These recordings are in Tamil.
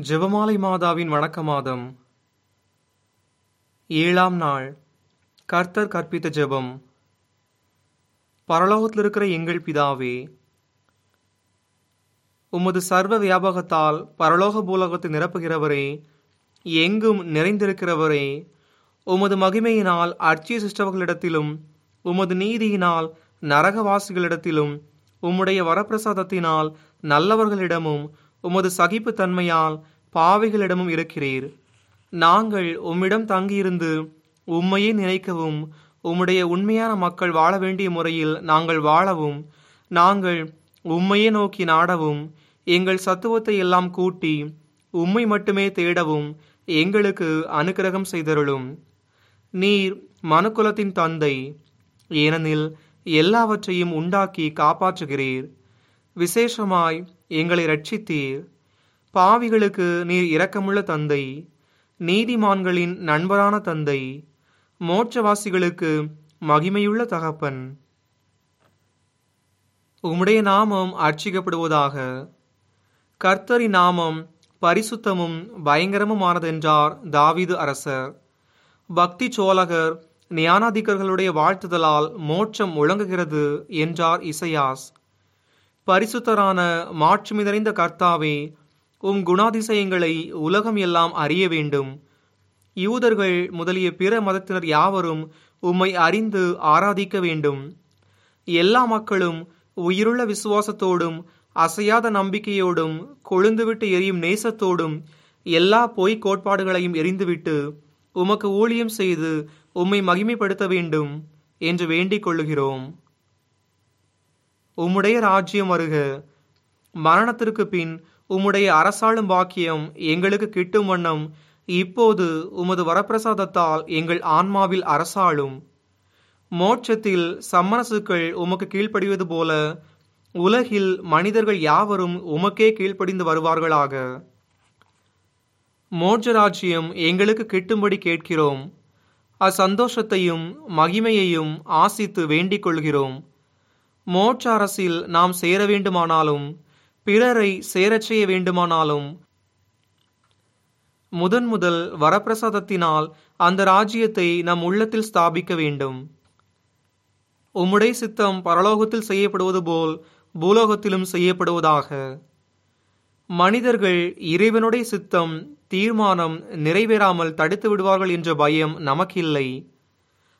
ஜெபமாலை மாதாவின் வணக்க மாதம். ஏழாம் நாள். கர்த்தர் கற்பித்த ஜெபம். பரலோகத்தில் இருக்கிற எங்கள் பிதாவே உமது சர்வ வியாபகத்தால் பரலோக பூலோகத்தை நிரப்புகிறவரே எங்கும் நிறைந்திருக்கிறவரே உமது மகிமையினால் அர்ச்சிய சிஷ்டவர்களிடத்திலும் உமது நீதியினால் நரகவாசிகளிடத்திலும் உம்முடைய வரப்பிரசாதத்தினால் நல்லவர்களிடமும் உமது சகிப்பு தன்மையால் பாவிகளிடமும் இருக்கிறீர். நாங்கள் உம்மிடம் தங்கியிருந்து உம்மையே நினைக்கவும் உம்முடைய உண்மையான மக்கள் வாழ வேண்டிய முறையில் நாங்கள் வாழவும் நாங்கள் உம்மையே நோக்கி நாடவும் எங்கள் சத்துவத்தை எல்லாம் கூட்டி உம்மை மட்டுமே தேடவும் எங்களுக்கு அனுக்கிரகம் செய்தருளும். நீர் மனுக்குலத்தின் தந்தை ஏனெனில் எல்லாவற்றையும் உண்டாக்கி காப்பாற்றுகிறீர். விசேஷமாய் எங்களை ரட்சித்தீர் பாவிகளுக்கு நீர் இரக்கமுள்ள தந்தை நீதிமான்களின் நண்பரான தந்தை மோட்சவாசிகளுக்கு மகிமையுள்ள தகப்பன். உம்முடைய நாமம் அர்ச்சிக்கப்படுவதாக. கர்த்தரி நாமம் பரிசுத்தமும் பயங்கரமுமானதென்றார் தாவிது அரசர். பக்தி சோழகர் ஞானாதிக்கர்களுடைய வாழ்த்துதலால் மோட்சம் முழங்குகிறது என்றார் இசையாஸ். பரிசுத்தரான மாட்சிமை நிறைந்த கர்த்தாவே உம் குணாதிசயங்களை உலகம் எல்லாம் அறிய வேண்டும். யூதர்கள் முதலிய பிற மதத்தினர் யாவரும் உம்மை அறிந்து ஆராதிக்க வேண்டும். எல்லா மக்களும் உயிருள்ள விசுவாசத்தோடும் அசையாத நம்பிக்கையோடும் கொழுந்துவிட்டு எரியும் நேசத்தோடும் எல்லா பொய்க் கோட்பாடுகளையும் எரிந்துவிட்டு உமக்கு ஊழியம் செய்து உம்மை மகிமைப்படுத்த வேண்டும் என்று வேண்டிக் கொள்ளுகிறோம். உம்முடைய ராஜ்யம் வருக மரணத்திற்கு பின் உம்முடைய அரசாளும் பாக்கியம் எங்களுக்கு கிட்டும் வண்ணம். இப்போது உமது வரப்பிரசாதத்தால் எங்கள் ஆன்மாவில் அரசாளும். மோட்சத்தில் சம்மனசுக்கள் உமக்கு கீழ்ப்படிவது போல உலகில் மனிதர்கள் யாவரும் உமக்கே கீழ்ப்படிந்து வருவார்களாக. மோட்சராஜ்யம் எங்களுக்கு கிட்டும்படி கேட்கிறோம். அசந்தோஷத்தையும் மகிமையையும் ஆசித்து வேண்டிக் கொள்கிறோம். மோட்ச அரசில் நாம் சேர வேண்டுமானாலும் பிறரை சேரச் செய்ய வேண்டுமானாலும் முதன் முதல் வரப்பிரசாதத்தினால் அந்த ராஜ்யத்தை நம் உள்ளத்தில் ஸ்தாபிக்க வேண்டும். உம்முடைய சித்தம் பரலோகத்தில் செய்யப்படுவது போல் பூலோகத்திலும் செய்யப்படுவதாக. மனிதர்கள் இறைவனுடைய சித்தம் தீர்மானம் நிறைவேறாமல் தடுத்து விடுவார்கள் என்ற பயம் நமக்கில்லை.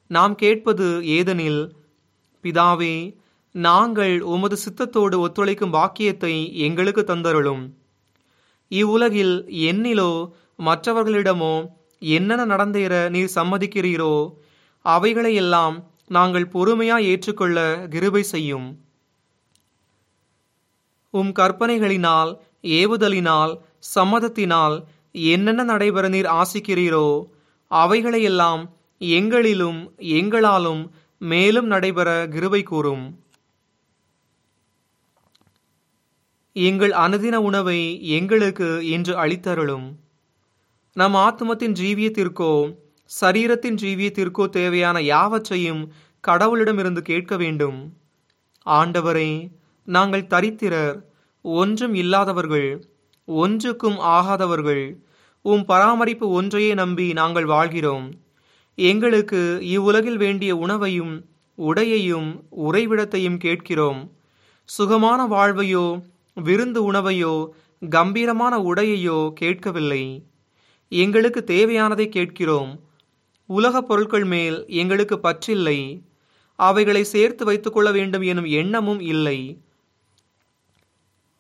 நாம் கேட்பது ஏதெனில் பிதாவே நாங்கள் உமது சித்தத்தோடு ஒத்துழைக்கும் பாக்கியத்தை எங்களுக்கு தந்தருளும். இவ்வுலகில் என்னிலோ மற்றவர்களிடமோ என்னென்ன நடந்தேற நீர் சம்மதிக்கிறீரோ அவைகளையெல்லாம் நாங்கள் பொறுமையாய் ஏற்றுக்கொள்ள கிருபை செய்யும். உம் கற்பனைகளினால் ஏவுதலினால் சம்மதத்தினால் என்னென்ன நடைபெற நீர் ஆசிக்கிறீரோ அவைகளையெல்லாம் எங்களிலும் எங்களாலும் மேலும் நடைபெற கிருபை கூறும். எங்கள் அனுதின உணவை எங்களுக்கு இன்று அளித்தருளும். நம் ஆத்மத்தின் ஜீவியத்திற்கோ சரீரத்தின் ஜீவியத்திற்கோ தேவையான யாவற்றையும் கடவுளிடமிருந்து கேட்க வேண்டும். ஆண்டவரே நாங்கள் தரித்திரர் ஒன்றும் இல்லாதவர்கள் ஒன்றுக்கும் ஆகாதவர்கள் உம் பராமரிப்பு ஒன்றையே நம்பி நாங்கள் வாழ்கிறோம். எங்களுக்கு இவ்வுலகில் வேண்டிய உணவையும் உடையையும் உறைவிடத்தையும் கேட்கிறோம். சுகமான வாழ்வையோ விருந்து உணவையோ கம்பீரமான உடையையோ கேட்கவில்லை. எங்களுக்கு தேவையானதை கேட்கிறோம். உலகப் பொருட்கள் மேல் எங்களுக்கு பற்றில்லை. அவைகளை சேர்த்து வைத்துக் கொள்ள வேண்டும் எனும் எண்ணமும் இல்லை.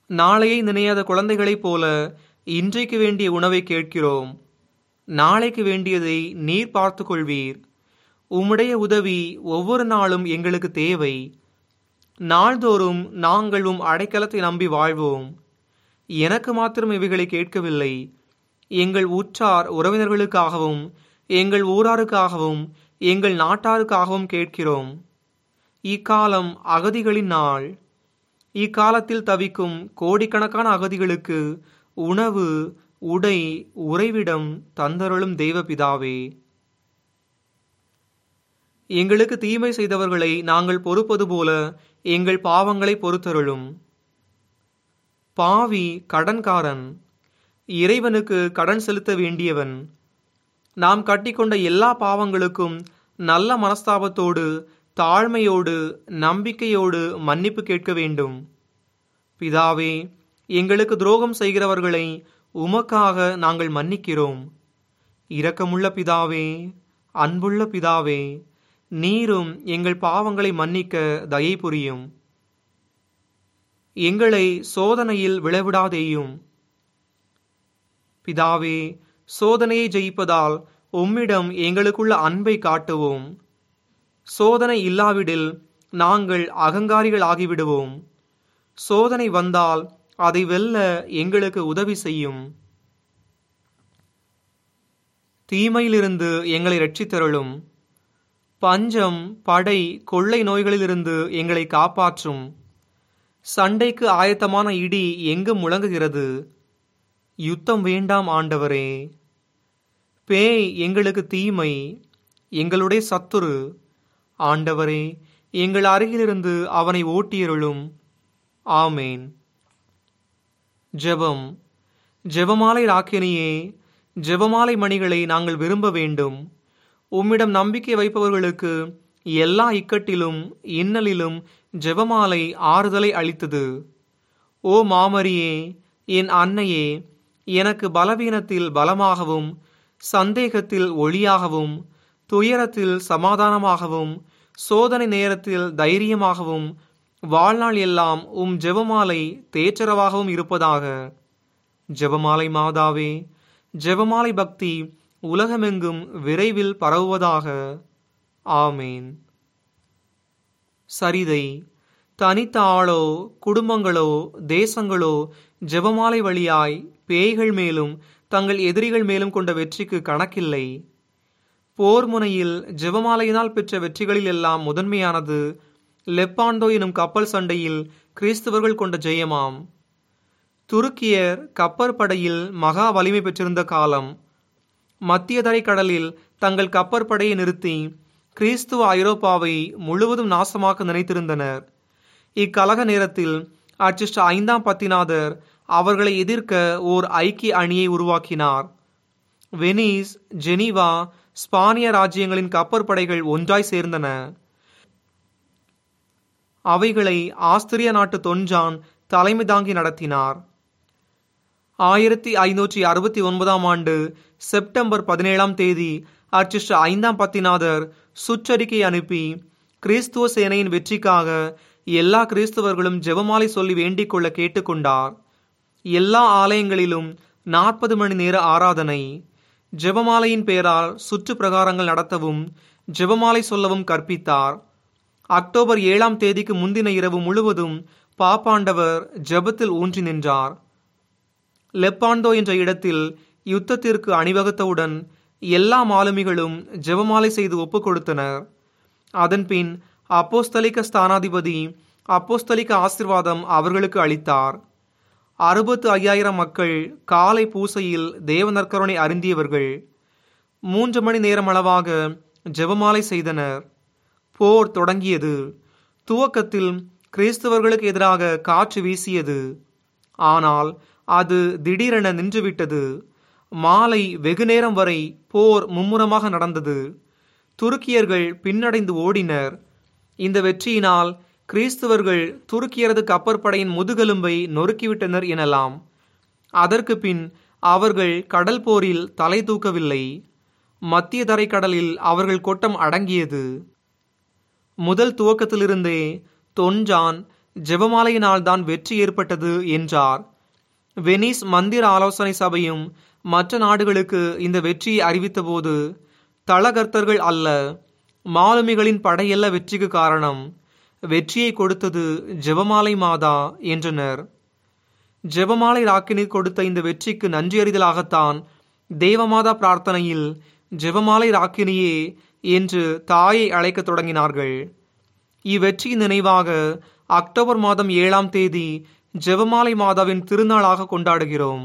நாளையை நினையாத குழந்தைகளைப் போல இன்றைக்கு வேண்டிய உணவை கேட்கிறோம். நாளைக்கு வேண்டியதை நீர் பார்த்து கொள்வீர். உம்முடைய உதவி ஒவ்வொரு நாளும் எங்களுக்கு தேவை. நாள்தோறும் நாங்கள் உம் அடைக்கலத்தை நம்பி வாழ்வோம். எனக்கு மாத்திரம் இவைகளை கேட்கவில்லை. எங்கள் உற்றார் உறவினர்களுக்காகவும் எங்கள் ஊராருக்காகவும் எங்கள் நாட்டாருக்காகவும் கேட்கிறோம். இக்காலம் அகதிகளின் நாள். இக்காலத்தில் தவிக்கும் கோடிக்கணக்கான அகதிகளுக்கு உணவு உடை உறைவிடம் தந்தருளும் தெய்வ பிதாவே. எங்களுக்கு தீமை செய்தவர்களை நாங்கள் பொறுப்பது போல எங்கள் பாவங்களை பொறுத்தருளும். பாவி கடன்காரன் இறைவனுக்கு கடன் செலுத்த வேண்டியவன். நாம் கட்டிக்கொண்ட எல்லா பாவங்களுக்கும் நல்ல மனஸ்தாபத்தோடு தாழ்மையோடு நம்பிக்கையோடு மன்னிப்பு கேட்க வேண்டும். பிதாவே எங்களுக்கு துரோகம் செய்கிறவர்களை உமக்காக நாங்கள் மன்னிக்கிறோம். இரக்கமுள்ள பிதாவே அன்புள்ள பிதாவே நீரும் எங்கள் பாவங்களை மன்னிக்க தயை புரியும். எங்களை சோதனையில் விளைவிடாதேயும். பிதாவே சோதனையை ஜெயிப்பதால் உம்மிடம் எங்களுக்குள்ள அன்பை காட்டுவோம். சோதனை இல்லாவிடில் நாங்கள் அகங்காரிகள் ஆகிவிடுவோம். சோதனை வந்தால் அதை வெல்ல எங்களுக்கு உதவி செய்யும். தீமையிலிருந்து எங்களை ரட்சித்தருளும் பஞ்சம் படை கொள்ளை நோய்களிலிருந்து எங்களை காப்பாற்றும். சண்டைக்கு ஆயத்தமான இடி எங்கு முழங்குகிறது? யுத்தம் வேண்டாம் ஆண்டவரே. பேய் எங்களுக்கு தீமை எங்களுடைய சத்துரு. ஆண்டவரே எங்கள் அருகிலிருந்து அவனை ஓட்டியருளும். ஆமேன். ஜெபம். ஜெபமாலை ராக்கினியே ஜெபமாலை மணிகளை நாங்கள் விரும்ப வேண்டும். உம்மிடம் நம்பிக்கை வைப்பவர்களுக்கு எல்லா இக்கட்டிலும் இன்னலிலும் ஜெபமாலை ஆறுதலை அளித்தது. ஓ மாமரியே என் அன்னையே எனக்கு பலவீனத்தில் பலமாகவும் சந்தேகத்தில் ஒளியாகவும் துயரத்தில் சமாதானமாகவும் சோதனை நேரத்தில் தைரியமாகவும் வாழ்நாள் எல்லாம் உம் ஜெபமாலை தேற்றரவாகவும் இருப்பதாக. ஜெபமாலை மாதாவே ஜெபமாலை பக்தி உலகமெங்கும் விரைவில் பரவுவதாக. ஆமேன். சரிதை தனித்த ஆளோ குடும்பங்களோ தேசங்களோ ஜெபமாலை வழியாய் பேய்கள் மேலும் தங்கள் எதிரிகள் மேலும் கொண்ட வெற்றிக்கு கணக்கில்லை. போர் முனையில் ஜெபமாலையினால் பெற்ற வெற்றிகளில் எல்லாம் முதன்மையானது லெப்பாண்டோ எனும் கப்பல் சண்டையில் கிறிஸ்தவர்கள் கொண்ட ஜெயமாம். துருக்கியர் கப்பற்படையில் மகா வலிமை பெற்றிருந்த காலம் மத்திய தரைக்கடலில் கடலில் தங்கள் கப்பற்படையை நிறுத்தி கிறிஸ்துவ ஐரோப்பாவை முழுவதும் நாசமாக்க நினைத்திருந்தனர். இக்கலக நேரத்தில் அர்ச்சிஸ்ட் ஐந்தாம் பத்திநாதர் அவர்களை எதிர்க்க ஓர் ஐக்கிய அணியை உருவாக்கினார். வெனிஸ் ஜெனீவா ஸ்பானிய ராஜ்யங்களின் கப்பற்படைகள் ஒன்றாய் சேர்ந்தன. அவைகளை ஆஸ்திரிய நாட்டு தொன்ஜான் தலைமை தாங்கி நடத்தினார். ஆயிரத்தி ஐநூற்றி அறுபத்தி ஒன்பதாம் ஆண்டு செப்டம்பர் பதினேழாம் தேதி அச்சிஷ்ட ஐந்தாம் பத்திநாதர் சுற்றறிக்கை அனுப்பி கிறிஸ்துவ சேனையின் வெற்றிக்காக எல்லா கிறிஸ்தவர்களும் ஜெபமாலை சொல்லி வேண்டிக் கொள்ள கேட்டுக்கொண்டார். எல்லா ஆலயங்களிலும் நாற்பது மணி நேர ஆராதனை ஜெபமாலையின் பெயரால் சுற்று பிரகாரங்கள் நடத்தவும் ஜெபமாலை சொல்லவும் கற்பித்தார். அக்டோபர் ஏழாம் தேதிக்கு முந்தின இரவு முழுவதும் பாப்பாண்டவர் ஜெபத்தில் ஊன்றி நின்றார். லெப்பாண்டோ என்ற இடத்தில் யுத்தத்திற்கு அணிவகுத்தவுடன் எல்லா மாலுமிகளும் ஜெபமாலை செய்து ஒப்புக் கொடுத்தனர். அதன்பின் அப்போஸ்தலிக்க ஸ்தானாதிபதி அப்போஸ்தலிக்க ஆசிர்வாதம் அவர்களுக்கு அளித்தார். அறுபத்து ஐயாயிரம் மக்கள் காலை பூசையில் தேவநற்கருணை அருந்தியவர்கள் மூன்று மணி நேரம் அளவாக ஜெபமாலை செய்தனர். போர் தொடங்கியது. துவக்கத்தில் கிறிஸ்தவர்களுக்கு எதிராக காற்று வீசியது. ஆனால் அது திடீரென நின்றுவிட்டது. மாலை வெகு நேரம் வரை போர் மும்முரமாக நடந்தது. துருக்கியர்கள் பின்னடைந்து ஓடினர். இந்த வெற்றியினால் கிறிஸ்தவர்கள் துருக்கியரது கப்பற்படையின் முதுகெலும்பை நொறுக்கிவிட்டனர் எனலாம். அதற்கு பின் அவர்கள் கடல் போரில் தலை தூக்கவில்லை. மத்திய தரைக்கடலில் அவர்கள் கொட்டம் அடங்கியது. முதல் துவக்கத்திலிருந்தே தொன்ஜான் ஜெபமாலையினால் தான் வெற்றி ஏற்பட்டது என்றார். வெனிஸ் மந்திர ஆலோசனை சபையும் மற்ற நாடுகளுக்கு இந்த வெற்றியை அறிவித்தபோது தளகர்த்தர்கள் அல்ல மாலுமிகளின் படையல்ல வெற்றிக்கு காரணம் வெற்றியை கொடுத்தது ஜெபமாலை மாதா என்றனர். ஜெபமாலை ராக்கினி கொடுத்த இந்த வெற்றிக்கு நன்றியறிதலாகத்தான் தேவமாதா பிரார்த்தனையில் ஜெபமாலை ராக்கினியே என்று தாயை அழைக்கத் தொடங்கினார்கள். இவ்வெற்றியின் நினைவாக அக்டோபர் மாதம் ஏழாம் தேதி ஜெபமாலை மாதாவின் திருநாளாக கொண்டாடுகிறோம்.